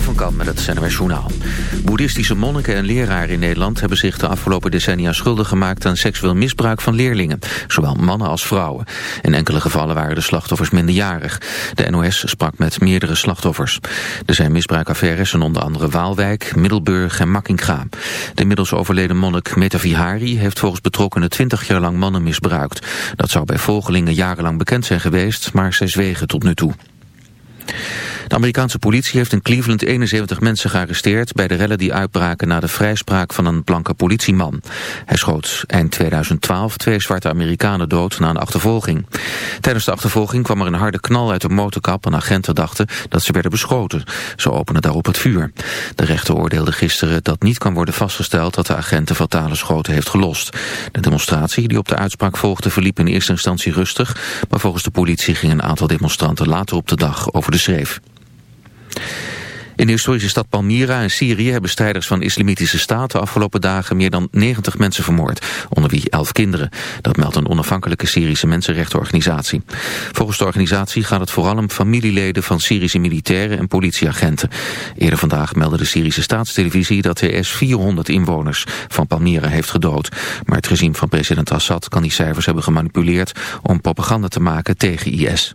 Van Kamp met het NWS Journaal. Boeddhistische monniken en leraren in Nederland... hebben zich de afgelopen decennia schuldig gemaakt... aan seksueel misbruik van leerlingen. Zowel mannen als vrouwen. In enkele gevallen waren de slachtoffers minderjarig. De NOS sprak met meerdere slachtoffers. Er zijn misbruikaffaires in onder andere Waalwijk, Middelburg en Makkinga. De inmiddels overleden monnik Metavihari... heeft volgens betrokkenen 20 jaar lang mannen misbruikt. Dat zou bij volgelingen jarenlang bekend zijn geweest... maar zij zwegen tot nu toe. De Amerikaanse politie heeft in Cleveland 71 mensen gearresteerd... bij de rellen die uitbraken na de vrijspraak van een blanke politieman. Hij schoot eind 2012 twee zwarte Amerikanen dood na een achtervolging. Tijdens de achtervolging kwam er een harde knal uit de motorkap... en agenten dachten dat ze werden beschoten. Ze openden daarop het vuur. De rechter oordeelde gisteren dat niet kan worden vastgesteld... dat de agent de fatale schoten heeft gelost. De demonstratie die op de uitspraak volgde verliep in eerste instantie rustig... maar volgens de politie gingen een aantal demonstranten later op de dag over de schreef. In de historische stad Palmyra in Syrië hebben strijders van islamitische staat de afgelopen dagen meer dan 90 mensen vermoord, onder wie 11 kinderen. Dat meldt een onafhankelijke Syrische mensenrechtenorganisatie. Volgens de organisatie gaat het vooral om familieleden van Syrische militairen en politieagenten. Eerder vandaag meldde de Syrische staatstelevisie dat de IS 400 inwoners van Palmyra heeft gedood. Maar het regime van president Assad kan die cijfers hebben gemanipuleerd om propaganda te maken tegen IS.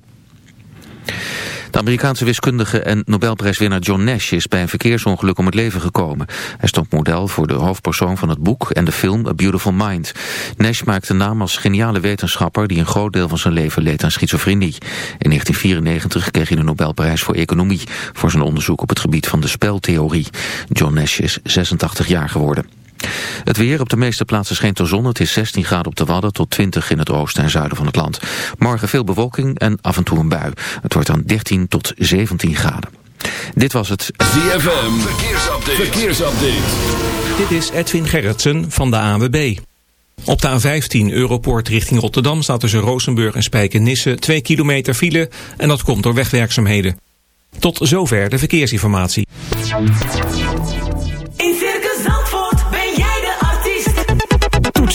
De Amerikaanse wiskundige en Nobelprijswinnaar John Nash is bij een verkeersongeluk om het leven gekomen. Hij stond model voor de hoofdpersoon van het boek en de film A Beautiful Mind. Nash maakte naam als geniale wetenschapper die een groot deel van zijn leven leed aan schizofrenie. In 1994 kreeg hij de Nobelprijs voor economie voor zijn onderzoek op het gebied van de speltheorie. John Nash is 86 jaar geworden. Het weer op de meeste plaatsen schijnt de zon. Het is 16 graden op de Wadden tot 20 in het oosten en zuiden van het land. Morgen veel bewolking en af en toe een bui. Het wordt dan 13 tot 17 graden. Dit was het ZFM Verkeersupdate. Verkeersupdate. Dit is Edwin Gerritsen van de AWB. Op de A15 Europoort richting Rotterdam staat tussen Rozenburg en Spijkenisse 2 kilometer file en dat komt door wegwerkzaamheden. Tot zover de verkeersinformatie.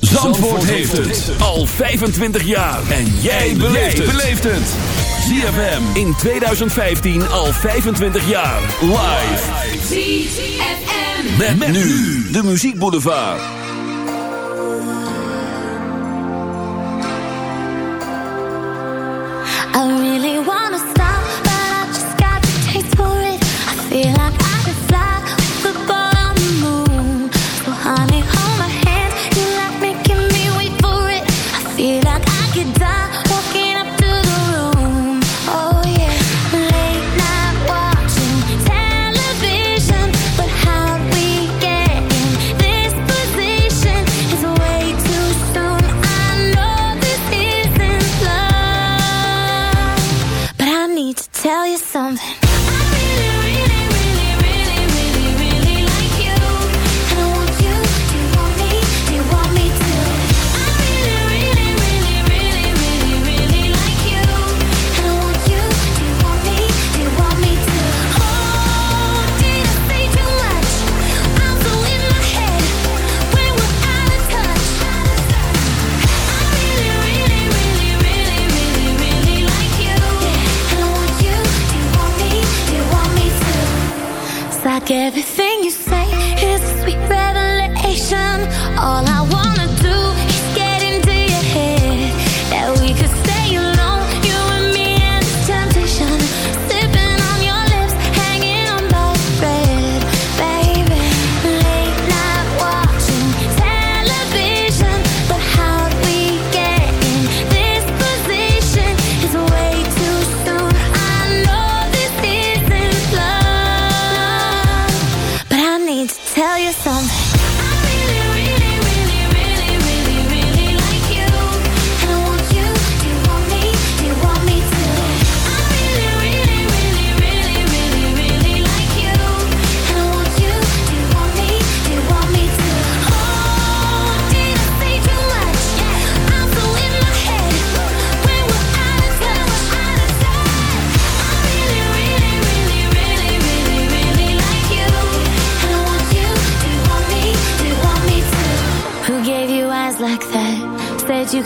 Zandvoort heeft het al 25 jaar. En jij beleeft het. ZFM in 2015 al 25 jaar. Live. ZFM. Met, met nu de Muziek Boulevard. I really wanna stop, but I just got the taste for it. I feel like I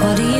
What are you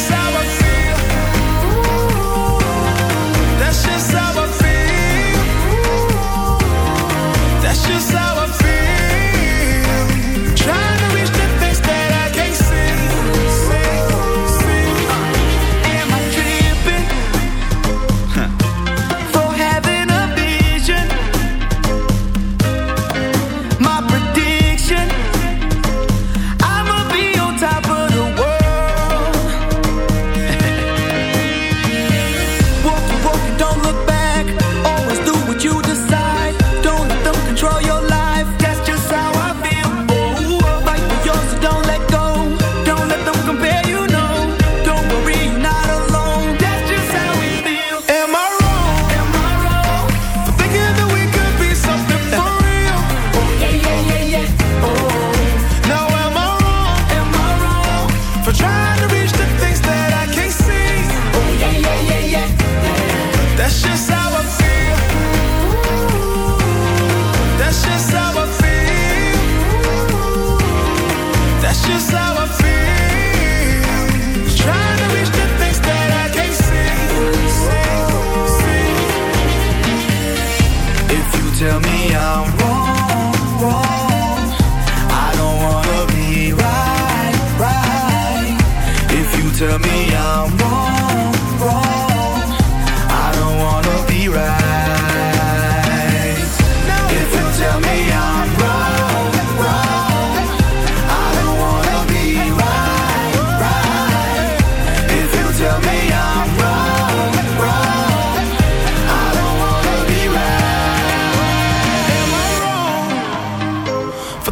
sour.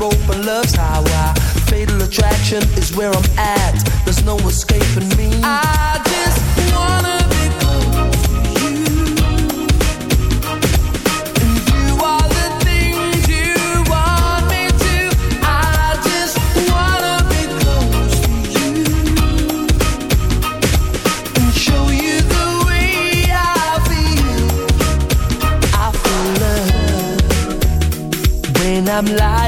rope, love's how I. Fatal attraction is where I'm at. There's no escaping me. I just wanna be close to you. And the things you want me to. I just wanna be close to you. And show you the way I feel. I feel love when I'm lying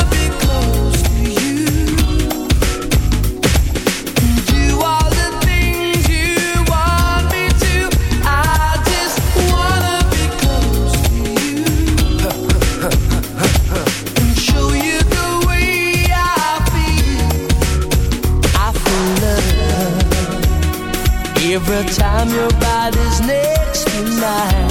time your body's next to mine.